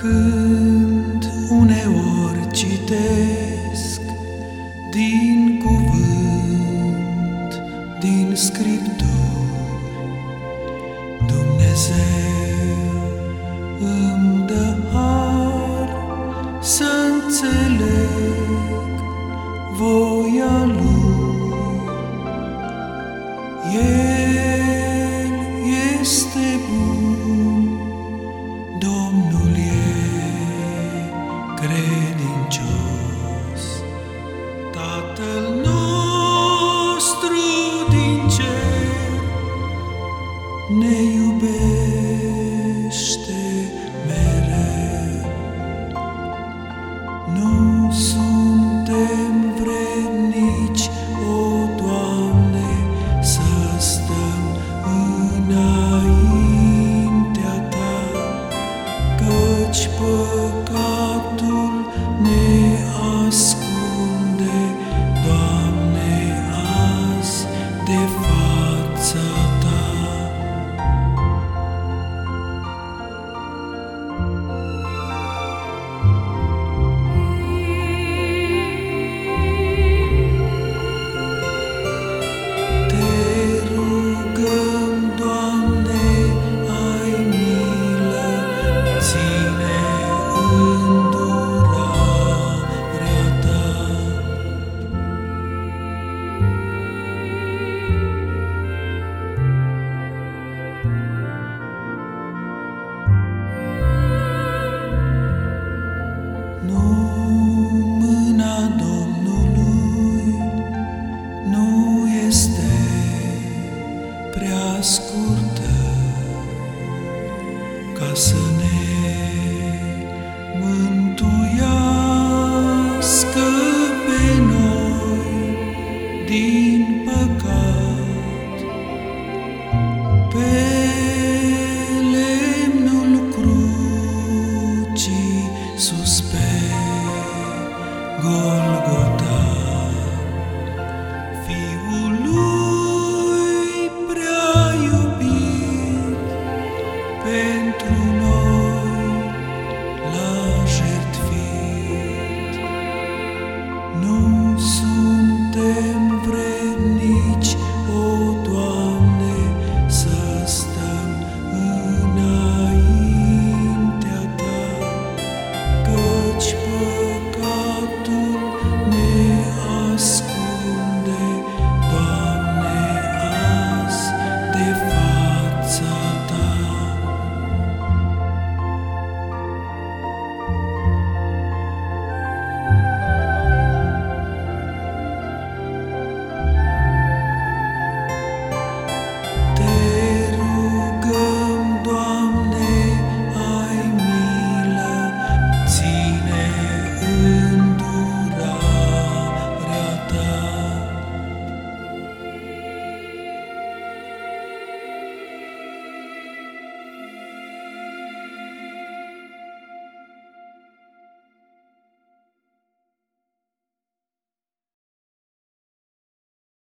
Când uneori citesc din cuvânt, din scripturi, Dumnezeu îmi dă har să înțeleg voia Lui. El credincios, Tatăl nostru din cer ne iubește mereu. Nu suntem vrednici, o Doamne, să stăm înaintea Ta, căci păcatul ca să ne mântuiască pe noi din păcat. Pe lemnul crucii sus pe Golgota